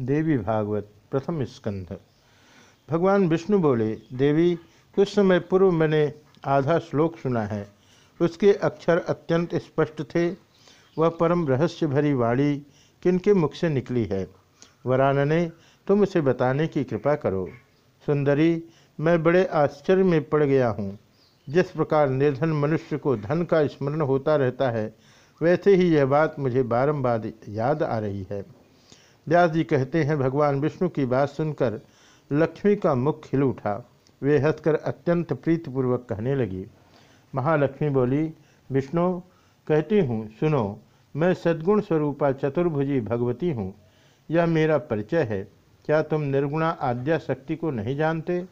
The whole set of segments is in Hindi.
देवी भागवत, प्रथम स्कंध। भगवान विष्णु बोले, देवी, कुछ समय पूर्व मैंने आधा श्लोक सुना है। उसके अक्षर अत्यंत स्पष्ट थे। वह परम रहस्य भरी वाणी किनके मुख से निकली है। वरानने तुम उसे बताने की कृपा करो। सुंदरी, मैं बड़े आश्चर्य में पड़ गया हूँ। जिस प्रकार निर्धन मनुष्य को धन का स्मरण होता रहता है, वैसे ही यह बात मुझे बारंबार याद आ रही है। व्यास जी कहते हैं, भगवान विष्णु की बात सुनकर लक्ष्मी का मुख खिल उठा। वे हंसकर अत्यंत प्रीतिपूर्वक कहने लगी। महालक्ष्मी बोली, विष्णु, कहती हूँ, सुनो, मैं सद्गुण स्वरूपा चतुर्भुजी भगवती हूँ। यह मेरा परिचय है। क्या तुम निर्गुणा आद्या शक्ति को नहीं जानते?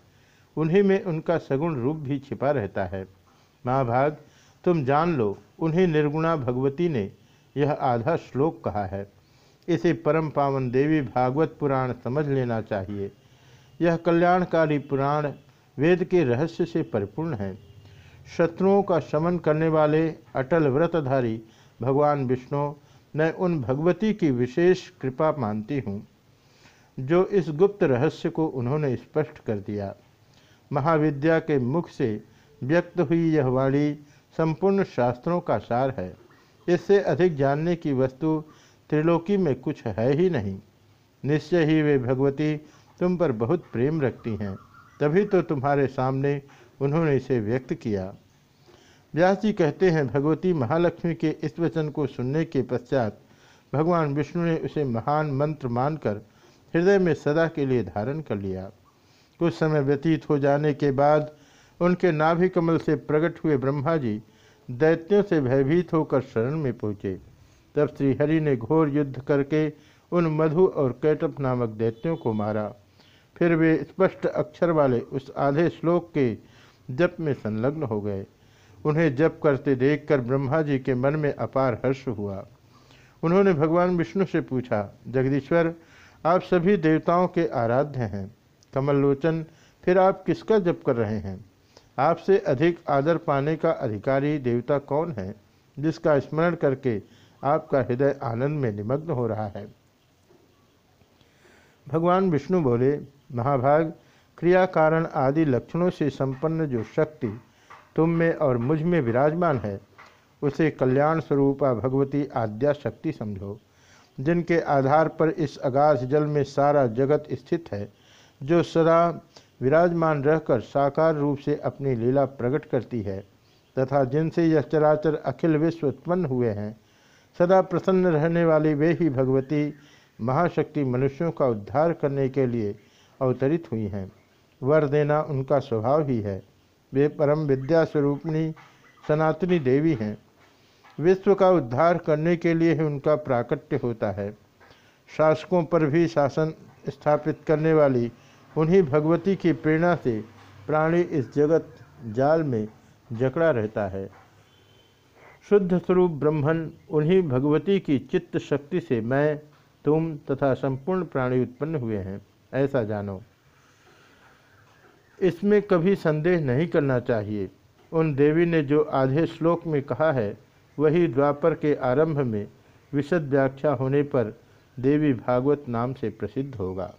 उन्हीं में उनका सगुण रूप भी छिपा रहता है। महाभाग, तुम जान लो, उन्हें निर्गुणा भगवती ने यह आधा श्लोक कहा है। इसे परम पावन देवी भागवत पुराण समझ लेना चाहिए। यह कल्याणकारी पुराण वेद के रहस्य से परिपूर्ण है। शत्रुओं का शमन करने वाले अटल व्रतधारी भगवान विष्णु, मैं उन भगवती की विशेष कृपा मानती हूँ, जो इस गुप्त रहस्य को उन्होंने स्पष्ट कर दिया। महाविद्या के मुख से व्यक्त हुई यह वाणी संपूर्ण शास्त्रों का सार है। इससे अधिक जानने की वस्तु त्रिलोकी में कुछ है ही नहीं। निश्चय ही वे भगवती तुम पर बहुत प्रेम रखती हैं। तभी तो तुम्हारे सामने उन्होंने इसे व्यक्त किया। व्यास जी कहते हैं, भगवती महालक्ष्मी के इस वचन को सुनने के पश्चात भगवान विष्णु ने उसे महान मंत्र मानकर हृदय में सदा के लिए धारण कर लिया। कुछ समय व्यतीत हो जाने के बाद उनके नाभि कमल से प्रकट हुए ब्रह्मा जी दैत्यों से भयभीत होकर शरण में पहुँचे। तब श्रीहरि ने घोर युद्ध करके उन मधु और कैटप नामक दैत्यों को मारा। फिर वे स्पष्ट अक्षर वाले उस आधे श्लोक के जप में संलग्न हो गए। उन्हें जप करते देखकर ब्रह्मा जी के मन में अपार हर्ष हुआ। उन्होंने भगवान विष्णु से पूछा, जगदीश्वर, आप सभी देवताओं के आराध्य हैं। कमल लोचन फिर आप किसका जप कर रहे हैं? आपसे अधिक आदर पाने का अधिकारी देवता कौन है, जिसका स्मरण करके आपका हृदय आनंद में निमग्न हो रहा है। भगवान विष्णु बोले, महाभाग, क्रिया कारण आदि लक्षणों से संपन्न जो शक्ति तुम में और मुझमें विराजमान है, उसे कल्याण स्वरूपा भगवती आद्या शक्ति समझो, जिनके आधार पर इस आगाध जल में सारा जगत स्थित है, जो सदा विराजमान रहकर साकार रूप से अपनी लीला प्रकट करती है, तथा जिनसे यह चराचर अखिल विश्व उत्पन्न हुए हैं सदा प्रसन्न रहने वाली वे ही भगवती महाशक्ति मनुष्यों का उद्धार करने के लिए अवतरित हुई हैं। वर देना उनका स्वभाव ही है। वे परम विद्या स्वरूपणी सनातनी देवी हैं। विश्व का उद्धार करने के लिए ही उनका प्राकट्य होता है। शासकों पर भी शासन स्थापित करने वाली उन्हीं भगवती की प्रेरणा से प्राणी इस जगत जाल में जकड़ा रहता है। शुद्ध स्वरूप ब्रह्मन, उन्हीं भगवती की चित्त शक्ति से मैं, तुम तथा संपूर्ण प्राणी उत्पन्न हुए हैं। ऐसा जानो। इसमें कभी संदेह नहीं करना चाहिए। उन देवी ने जो आधे श्लोक में कहा है, वही द्वापर के आरंभ में विशद व्याख्या होने पर देवी भागवत नाम से प्रसिद्ध होगा।